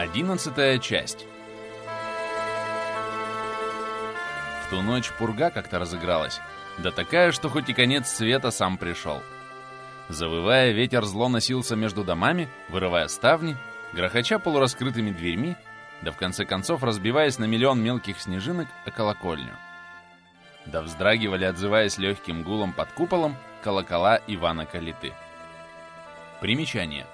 Одиннадцатая часть. В ту ночь пурга как-то разыгралась, да такая, что хоть и конец света сам пришел. Завывая, ветер зло носился между домами, вырывая ставни, грохоча полураскрытыми дверьми, да в конце концов разбиваясь на миллион мелких снежинок о колокольню. Да вздрагивали, отзываясь легким гулом под куполом, колокола Ивана Калиты. Примечание.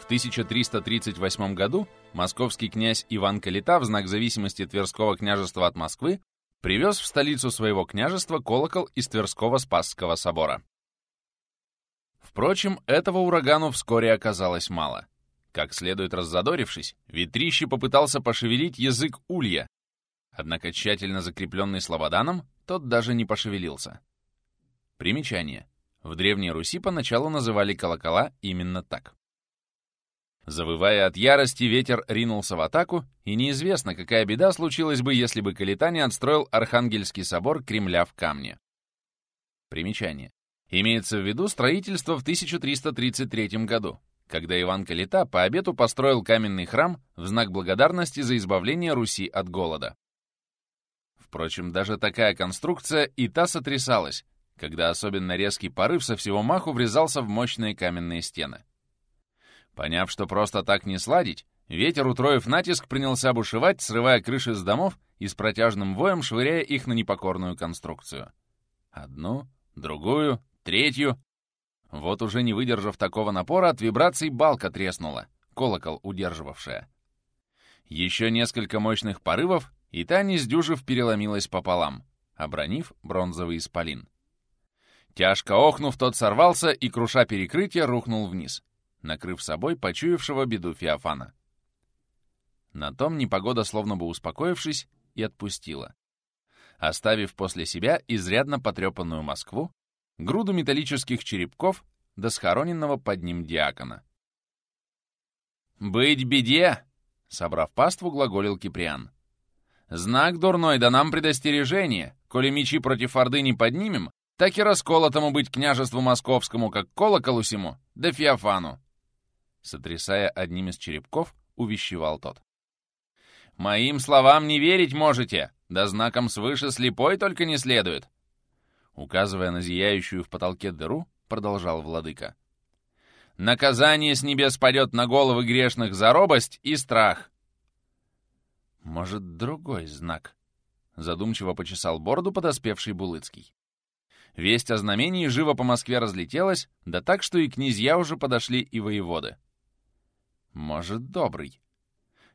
В 1338 году московский князь Иван Калита в знак зависимости Тверского княжества от Москвы привез в столицу своего княжества колокол из Тверского Спасского собора. Впрочем, этого урагану вскоре оказалось мало. Как следует раззадорившись, ветрищий попытался пошевелить язык улья, однако тщательно закрепленный слободаном, тот даже не пошевелился. Примечание. В Древней Руси поначалу называли колокола именно так. Завывая от ярости, ветер ринулся в атаку, и неизвестно, какая беда случилась бы, если бы Калита не отстроил Архангельский собор Кремля в камне. Примечание. Имеется в виду строительство в 1333 году, когда Иван Калита по обету построил каменный храм в знак благодарности за избавление Руси от голода. Впрочем, даже такая конструкция и та сотрясалась, когда особенно резкий порыв со всего маху врезался в мощные каменные стены. Поняв, что просто так не сладить, ветер, утроив натиск, принялся бушевать, срывая крыши с домов и с протяжным воем швыряя их на непокорную конструкцию. Одну, другую, третью. Вот уже не выдержав такого напора, от вибраций балка треснула, колокол удерживавшая. Еще несколько мощных порывов, и та, не сдюжив, переломилась пополам, обронив бронзовый исполин. Тяжко охнув, тот сорвался и, круша перекрытие, рухнул вниз накрыв собой почуявшего беду Феофана. На том непогода, словно бы успокоившись, и отпустила, оставив после себя изрядно потрепанную Москву, груду металлических черепков до схороненного под ним диакона. «Быть беде!» — собрав паству, глаголил Киприан. «Знак дурной, да нам предостережение. Коли мечи против Орды не поднимем, так и расколотому быть княжеству московскому, как колоколу сему, да Феофану сотрясая одним из черепков, увещевал тот. «Моим словам не верить можете, да знаком свыше слепой только не следует!» Указывая на зияющую в потолке дыру, продолжал владыка. «Наказание с небес падет на головы грешных за робость и страх!» «Может, другой знак?» Задумчиво почесал бороду подоспевший Булыцкий. Весть о знамении живо по Москве разлетелась, да так, что и князья уже подошли, и воеводы. Может, добрый.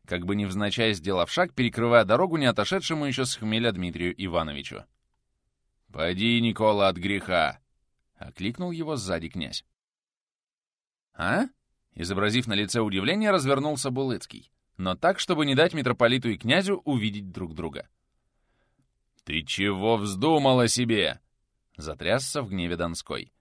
Как бы невзначай сделав шаг, перекрывая дорогу не отошедшему еще с хмеля Дмитрию Ивановичу. «Поди, Никола, от греха!» — окликнул его сзади князь. «А?» — изобразив на лице удивление, развернулся Булыцкий, но так, чтобы не дать митрополиту и князю увидеть друг друга. «Ты чего вздумала себе?» — затрясся в гневе Донской.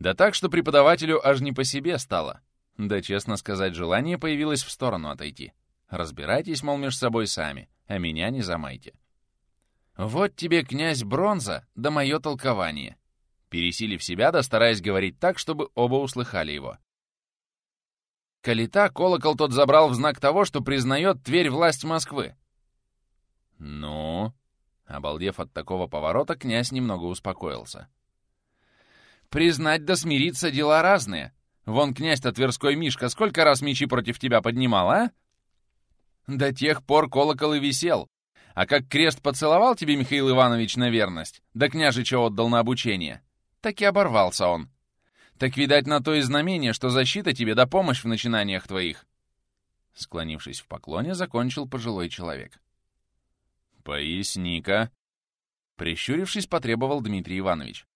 Да так, что преподавателю аж не по себе стало. Да, честно сказать, желание появилось в сторону отойти. Разбирайтесь, мол, между собой сами, а меня не замайте. Вот тебе, князь Бронза, да мое толкование. Пересилив себя, да стараясь говорить так, чтобы оба услыхали его. Калита колокол тот забрал в знак того, что признает Тверь власть Москвы. Ну? Обалдев от такого поворота, князь немного успокоился. Признать да смириться — дела разные. Вон князь-то Тверской Мишка сколько раз мечи против тебя поднимал, а? До тех пор колокол и висел. А как крест поцеловал тебе Михаил Иванович на верность, да княжича отдал на обучение, так и оборвался он. Так, видать, на то и знамение, что защита тебе да помощь в начинаниях твоих. Склонившись в поклоне, закончил пожилой человек. «Поясни-ка», — прищурившись, потребовал Дмитрий Иванович.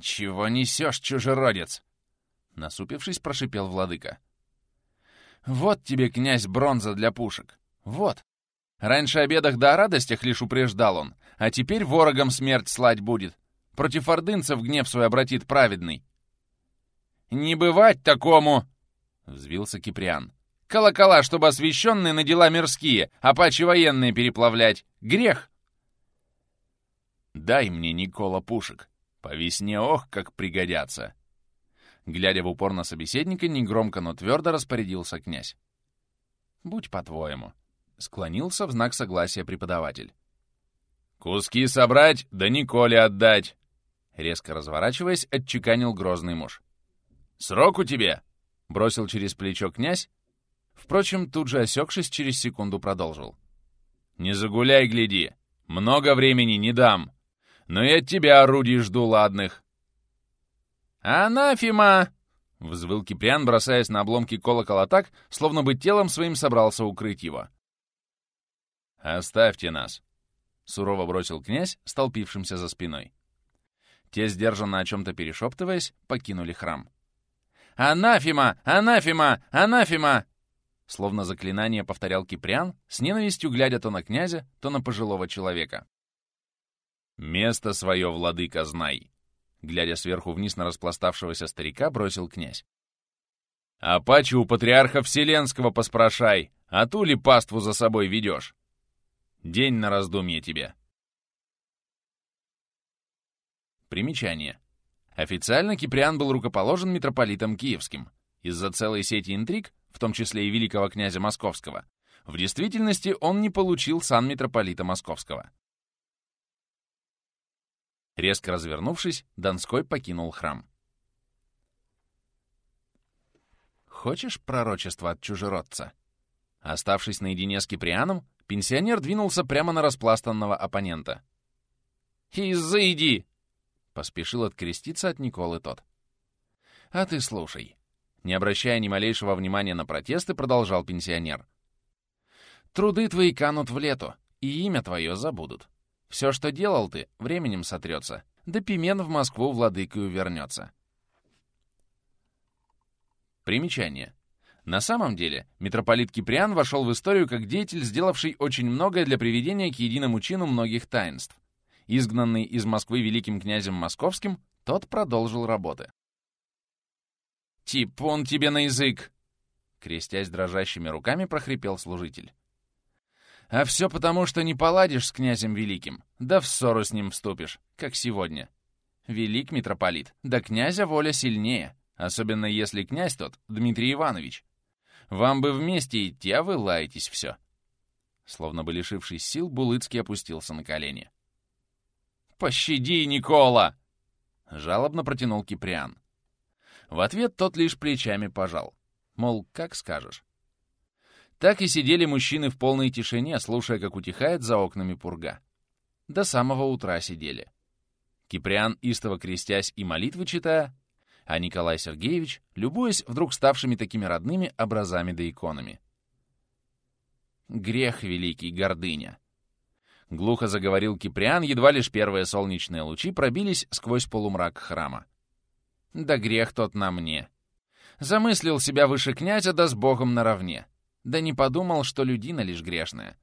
«Чего несешь, чужеродец?» Насупившись, прошипел владыка. «Вот тебе, князь, бронза для пушек. Вот. Раньше о бедах да о радостях лишь упреждал он, а теперь ворогам смерть слать будет. Против ордынцев гнев свой обратит праведный». «Не бывать такому!» — взвился Киприан. «Колокола, чтобы освященные на дела мирские, а паче военные переплавлять. Грех!» «Дай мне, Никола, пушек. По весне ох, как пригодятся!» Глядя в упор на собеседника, негромко, но твердо распорядился князь. Будь по-твоему. Склонился в знак согласия преподаватель. «Куски собрать, да Николе отдать!» Резко разворачиваясь, отчеканил грозный муж. «Срок у тебя!» — бросил через плечо князь. Впрочем, тут же осекшись, через секунду продолжил. «Не загуляй, гляди! Много времени не дам! Но и от тебя орудий жду ладных!» «Анафима!» — взвыл Киприан, бросаясь на обломки колокола так, словно бы телом своим собрался укрыть его. «Оставьте нас!» — сурово бросил князь, столпившимся за спиной. Те, сдержанно о чем-то перешептываясь, покинули храм. «Анафима! Анафима! Анафима!» Словно заклинание повторял Киприан, с ненавистью глядя то на князя, то на пожилого человека. «Место свое, владыка, знай!» Глядя сверху вниз на распластавшегося старика, бросил князь. «А паче у патриарха Вселенского поспрашай, а ту ли паству за собой ведешь? День на раздумье тебе!» Примечание. Официально Киприан был рукоположен митрополитом Киевским. Из-за целой сети интриг, в том числе и великого князя Московского, в действительности он не получил сан митрополита Московского. Резко развернувшись, Донской покинул храм. «Хочешь пророчество от чужеродца?» Оставшись наедине с Киприаном, пенсионер двинулся прямо на распластанного оппонента. «Изыди!» Поспешил откреститься от Николы тот. «А ты слушай». Не обращая ни малейшего внимания на протесты, продолжал пенсионер. «Труды твои канут в лету, и имя твое забудут. Все, что делал ты, временем сотрется, да Пимен в Москву владыкою вернется». Примечание. На самом деле, митрополит Киприан вошел в историю как деятель, сделавший очень многое для приведения к единому чину многих таинств. Изгнанный из Москвы великим князем Московским, тот продолжил работы. «Типун тебе на язык!» Крестясь дрожащими руками, прохрипел служитель. «А все потому, что не поладишь с князем великим, да в ссору с ним вступишь, как сегодня. Велик митрополит, да князя воля сильнее, особенно если князь тот Дмитрий Иванович. Вам бы вместе идти, а вы лаетесь все». Словно бы лишившись сил, Булыцкий опустился на колени. «Пощади, Никола!» — жалобно протянул Киприан. В ответ тот лишь плечами пожал. Мол, как скажешь. Так и сидели мужчины в полной тишине, слушая, как утихает за окнами пурга. До самого утра сидели. Киприан, истово крестясь и молитвы читая, а Николай Сергеевич, любуясь вдруг ставшими такими родными образами да иконами. Грех великий, гордыня. Глухо заговорил Киприан, едва лишь первые солнечные лучи пробились сквозь полумрак храма. «Да грех тот на мне. Замыслил себя выше князя, да с Богом наравне. Да не подумал, что людина лишь грешная.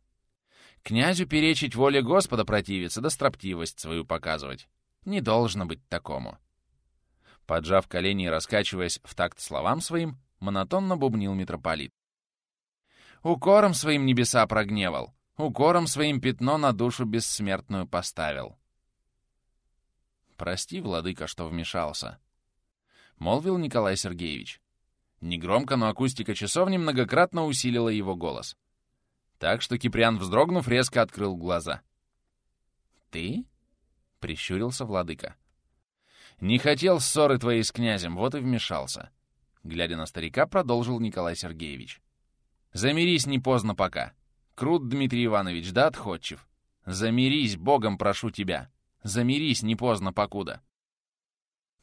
Князю перечить воле Господа противиться, да строптивость свою показывать. Не должно быть такому». Поджав колени и раскачиваясь в такт словам своим, монотонно бубнил митрополит. «Укором своим небеса прогневал, укором своим пятно на душу бессмертную поставил. «Прости, владыка, что вмешался», — молвил Николай Сергеевич. Негромко, но акустика часовни многократно усилила его голос. Так что Киприан, вздрогнув, резко открыл глаза. «Ты?» — прищурился владыка. «Не хотел ссоры твоей с князем, вот и вмешался», — глядя на старика, продолжил Николай Сергеевич. «Замирись не поздно пока. Крут, Дмитрий Иванович, да отходчив. Замирись, Богом прошу тебя. Замирись, не поздно покуда.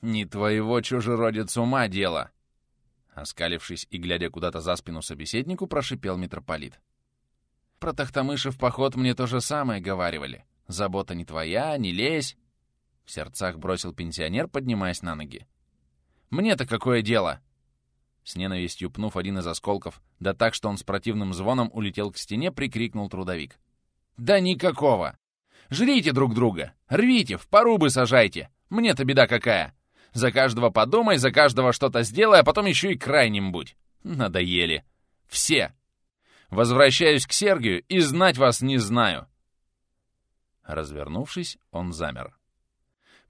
Не твоего чужеродец ума дело. Оскалившись и глядя куда-то за спину собеседнику, прошипел митрополит. Про Тахтамышев поход мне то же самое говаривали. Забота не твоя, не лезь. В сердцах бросил пенсионер, поднимаясь на ноги. Мне-то какое дело? С ненавистью пнув один из осколков, да так, что он с противным звоном улетел к стене, прикрикнул трудовик. «Да никакого! Жрите друг друга! Рвите, в порубы сажайте! Мне-то беда какая! За каждого подумай, за каждого что-то сделай, а потом еще и крайним будь! Надоели! Все! Возвращаюсь к Сергию и знать вас не знаю!» Развернувшись, он замер.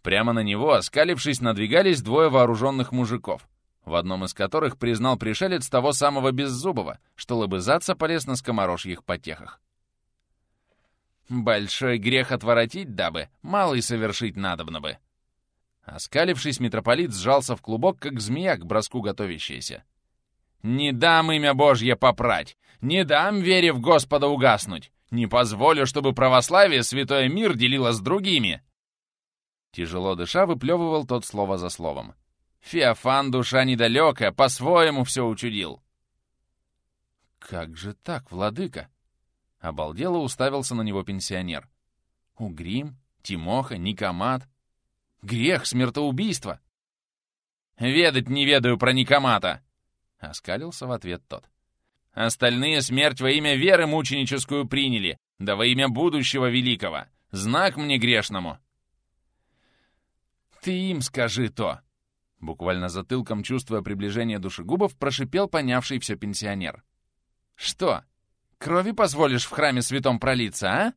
Прямо на него, оскалившись, надвигались двое вооруженных мужиков — в одном из которых признал пришелец того самого Беззубого, что лобызаться полез на скоморожьих потехах. «Большой грех отворотить, дабы, малый совершить надобно бы». Оскалившись, митрополит сжался в клубок, как змея к броску готовящаяся. «Не дам имя Божье попрать! Не дам, вере в Господа, угаснуть! Не позволю, чтобы православие святой мир делило с другими!» Тяжело дыша, выплевывал тот слово за словом. «Феофан душа недалекая, по-своему все учудил!» «Как же так, владыка?» Обалдело уставился на него пенсионер. «Угрим, Тимоха, Никомат. Грех, смертоубийство!» «Ведать не ведаю про Никомата!» — оскалился в ответ тот. «Остальные смерть во имя веры мученическую приняли, да во имя будущего великого. Знак мне грешному!» «Ты им скажи то!» Буквально затылком, чувствуя приближение душегубов, прошипел понявший все пенсионер. «Что, крови позволишь в храме святом пролиться, а?»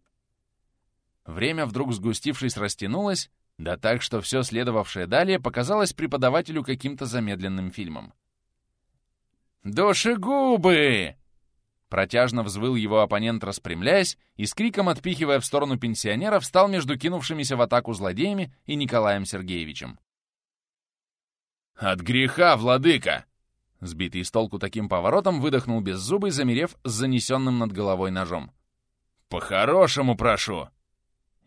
Время, вдруг сгустившись, растянулось, да так, что все следовавшее далее показалось преподавателю каким-то замедленным фильмом. «Душегубы!» Протяжно взвыл его оппонент, распрямляясь, и с криком отпихивая в сторону пенсионера, встал между кинувшимися в атаку злодеями и Николаем Сергеевичем. «От греха, владыка!» Сбитый с толку таким поворотом, выдохнул беззубый, замерев с занесенным над головой ножом. «По-хорошему прошу!»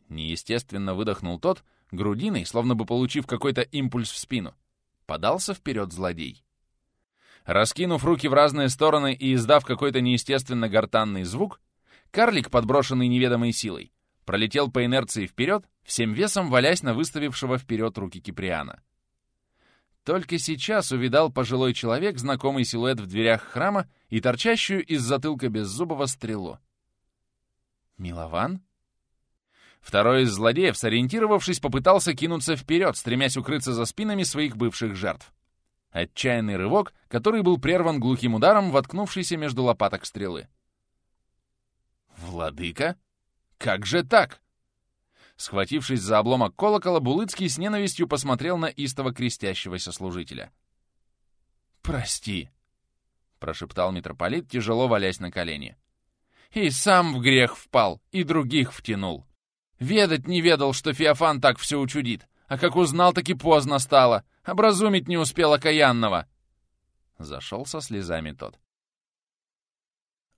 Неестественно выдохнул тот, грудиной, словно бы получив какой-то импульс в спину. Подался вперед злодей. Раскинув руки в разные стороны и издав какой-то неестественно гортанный звук, карлик, подброшенный неведомой силой, пролетел по инерции вперед, всем весом валясь на выставившего вперед руки Киприана. Только сейчас увидал пожилой человек знакомый силуэт в дверях храма и торчащую из затылка беззубого стрелу. «Милован?» Второй из злодеев, сориентировавшись, попытался кинуться вперед, стремясь укрыться за спинами своих бывших жертв. Отчаянный рывок, который был прерван глухим ударом, воткнувшийся между лопаток стрелы. «Владыка? Как же так?» Схватившись за обломок колокола, Булыцкий с ненавистью посмотрел на истово крестящегося служителя. «Прости», — прошептал митрополит, тяжело валясь на колени. «И сам в грех впал, и других втянул. Ведать не ведал, что Феофан так все учудит, а как узнал, так и поздно стало. Образумить не успел окаянного!» Зашел со слезами тот.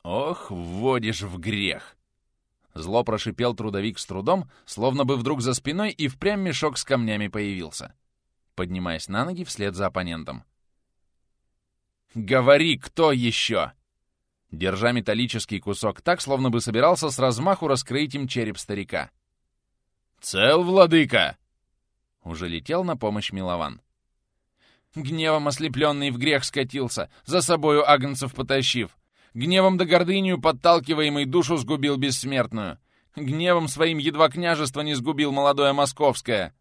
«Ох, вводишь в грех!» Зло прошипел трудовик с трудом, словно бы вдруг за спиной и впрямь мешок с камнями появился, поднимаясь на ноги вслед за оппонентом. «Говори, кто еще?» Держа металлический кусок так, словно бы собирался с размаху раскрыть им череп старика. «Цел, владыка!» Уже летел на помощь Милован. Гневом ослепленный в грех скатился, за собою агнцев потащив. Гневом да гордынью подталкиваемый душу сгубил бессмертную. Гневом своим едва княжество не сгубил молодое московское.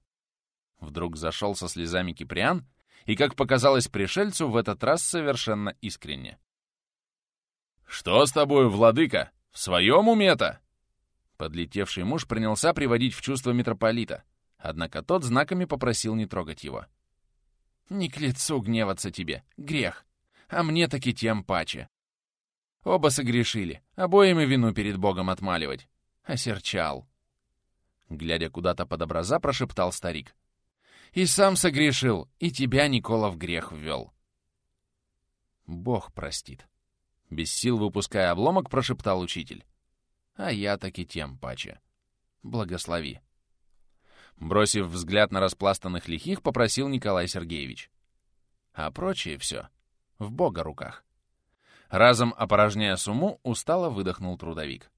Вдруг зашел со слезами Киприан, и, как показалось пришельцу, в этот раз совершенно искренне. «Что с тобою, владыка? В своем уме-то?» Подлетевший муж принялся приводить в чувство митрополита, однако тот знаками попросил не трогать его. Не к лицу гневаться тебе, грех. А мне таки тем паче. Оба согрешили, обоим и вину перед Богом отмаливать. Осерчал. Глядя куда-то под образа, прошептал старик. И сам согрешил, и тебя Никола в грех ввел. Бог простит. Без сил выпуская обломок, прошептал учитель. А я таки тем паче. Благослови. Бросив взгляд на распластанных лихих, попросил Николай Сергеевич. А прочее все в бога руках. Разом опорожняя сумму, устало выдохнул трудовик.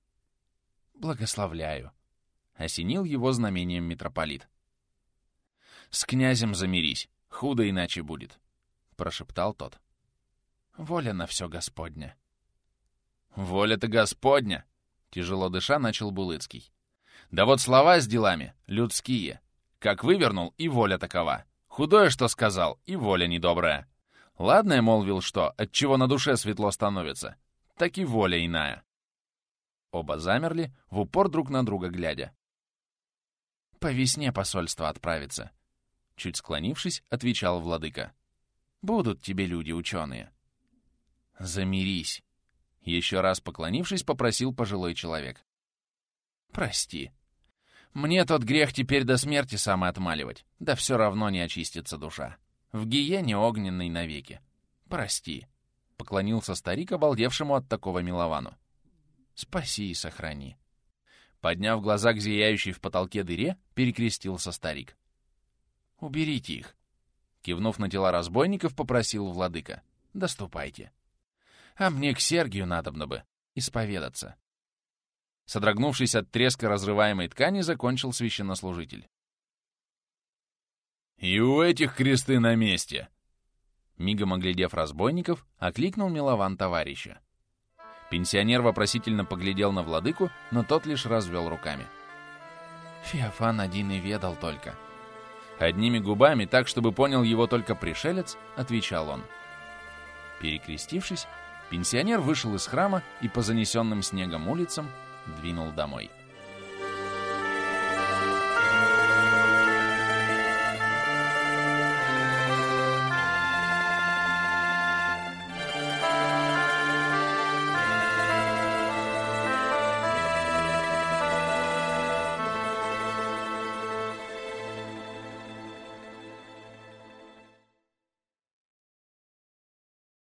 «Благословляю», — осенил его знамением митрополит. «С князем замирись, худо иначе будет», — прошептал тот. «Воля на все Господня». «Воля-то Господня!» — тяжело дыша начал Булыцкий. Да вот слова с делами людские. Как вывернул, и воля такова. Худое, что сказал, и воля недобрая. Ладно, я молвил, что, от чего на душе светло становится, так и воля иная. Оба замерли, в упор друг на друга глядя. «По весне посольство отправится», — чуть склонившись, отвечал владыка. Будут тебе люди ученые. Замирись. Еще раз поклонившись, попросил пожилой человек. Прости. Мне тот грех теперь до смерти сам отмаливать, да все равно не очистится душа. В гиене огненной навеки. Прости. Поклонился старик, обалдевшему от такого миловану. Спаси и сохрани. Подняв глаза к зияющей в потолке дыре, перекрестился старик. «Уберите их!» Кивнув на тела разбойников, попросил владыка. «Доступайте. А мне к Сергию надобно бы исповедаться». Содрогнувшись от треска разрываемой ткани, закончил священнослужитель. «И у этих кресты на месте!» Мигом оглядев разбойников, окликнул Милован товарища. Пенсионер вопросительно поглядел на владыку, но тот лишь развел руками. Феофан один и ведал только. Одними губами, так, чтобы понял его только пришелец, отвечал он. Перекрестившись, пенсионер вышел из храма и по занесенным снегом улицам двинул домой.